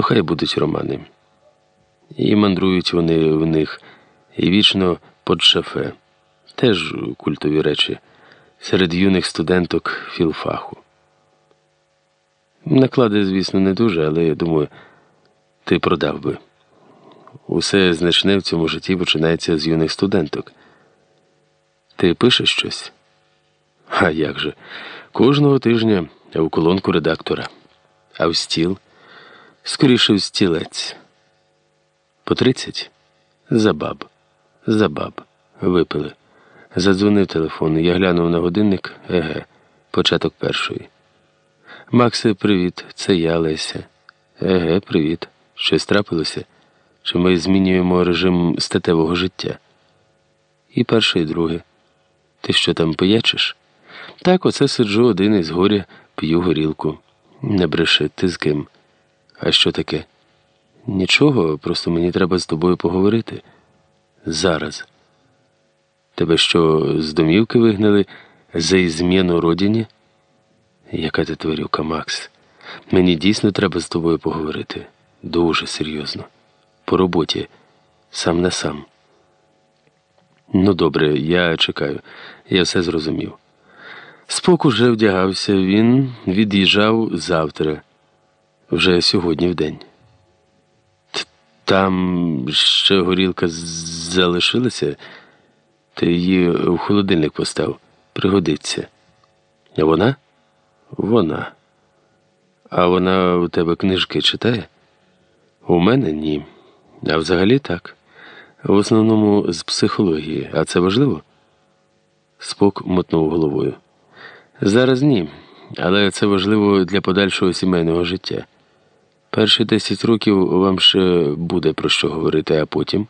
то хай будуть романи. І мандрують вони в них, і вічно под шафе. Теж культові речі серед юних студенток філфаху. Наклади, звісно, не дуже, але я думаю, ти продав би. Усе значне в цьому житті починається з юних студенток. Ти пишеш щось? А як же? Кожного тижня в колонку редактора, а в стіл скоріше в стілець. По тридцять? Забаб. Забаб. Випили. Задзвонив телефон. Я глянув на годинник. Еге, початок першої. Максе, привіт, це я Леся. Еге, привіт. Щось трапилося? Чи ми змінюємо режим статевого життя? І перше, і друге. Ти що там пиячиш? Так, оце сиджу один із горя, п'ю горілку. Не бреши, ти з ким? А що таке? Нічого, просто мені треба з тобою поговорити. Зараз. Тебе що, з домівки вигнали за ізміну родині? Яка ти тварюка, Макс? Мені дійсно треба з тобою поговорити. Дуже серйозно. По роботі, сам на сам. Ну, добре, я чекаю, я все зрозумів. Спок уже вдягався, він від'їжджав завтра, вже сьогодні в день. Там ще горілка залишилася, ти її в холодильник постав. Пригодиться. А вона? Вона. А вона у тебе книжки читає? У мене ні. А взагалі так. В основному з психології. А це важливо? Спок мотнув головою. Зараз ні, але це важливо для подальшого сімейного життя. Перші 10 років вам ще буде про що говорити, а потім.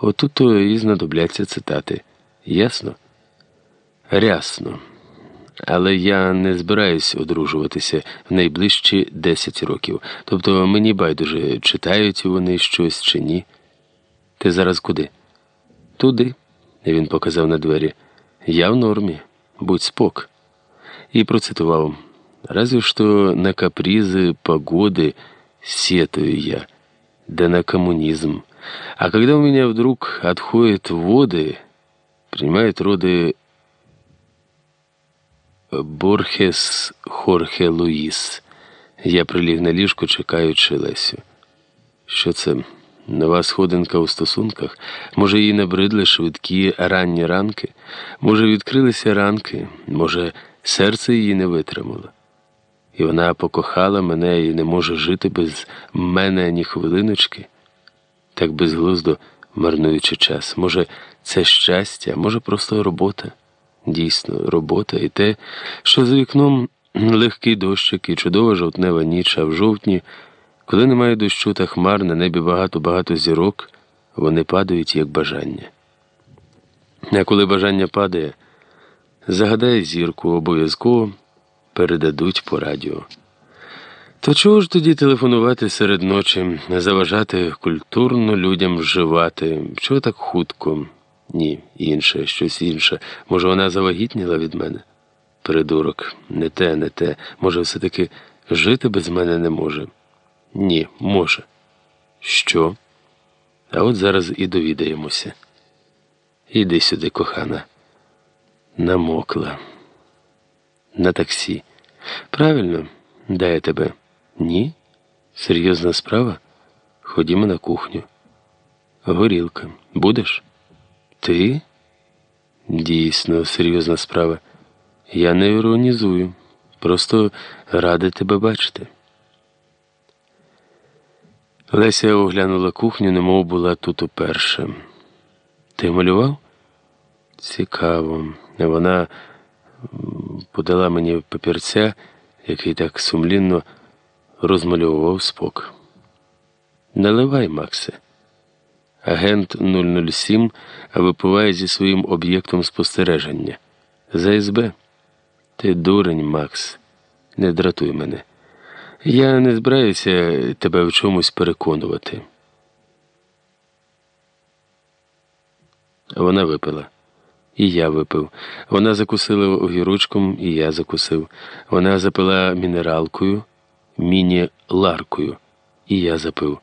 Отут то і знадобляться цитати. Ясно? Рясно. Але я не збираюсь одружуватися в найближчі 10 років. Тобто мені байдуже, читають вони щось чи ні. Ти зараз куди? Туди, він показав на двері. Я в нормі, будь спок. І процитував. Разве что на капризы погоды сетую я, да на коммунизм. А когда у меня вдруг отходят воды, принимают роды Борхес Хорхе Луїс. Я приліг на ліжко, чекаючи Лесю. Що це? Нова сходинка у стосунках? Може, їй набридли швидкі ранні ранки? Може, відкрилися ранки, може, серце її не витримало. І вона покохала мене і не може жити без мене ні хвилиночки, так безглуздо марнуючи час. Може, це щастя, може, просто робота. Дійсно, робота і те, що за вікном легкий дощик і чудова жовтнева ніч, а в жовтні, коли немає дощу та хмар, на небі багато-багато зірок, вони падають як бажання. А коли бажання падає, загадай зірку, обов'язково передадуть по радіо. То чого ж тоді телефонувати серед ночі, не заважати культурно людям вживати? Чого так хутко? Ні, інше, щось інше. Може, вона завагітніла від мене? Придурок, не те, не те. Може, все-таки жити без мене не може? Ні, може. Що? А от зараз і довідаємося. Іди сюди, кохана. Намокла. На таксі. Правильно, де я тебе? Ні? Серйозна справа? Ходімо на кухню. Горілка. Будеш? Ти? Дійсно, серйозна справа. Я не іронізую. Просто радий тебе бачити. Леся оглянула кухню, немов була тут уперше. Ти малював? Цікаво. Вона подала мені папірця, який так сумлінно розмальовував спок. Наливай, Максе. Агент 007 випиває зі своїм об'єктом спостереження. За СБ. Ти дурень, Макс. Не дратуй мене. Я не збираюся тебе в чомусь переконувати. Вона випила. І я випив. Вона закусила огірочком, і я закусив. Вона запила мінералкою, міні-ларкою. І я запив.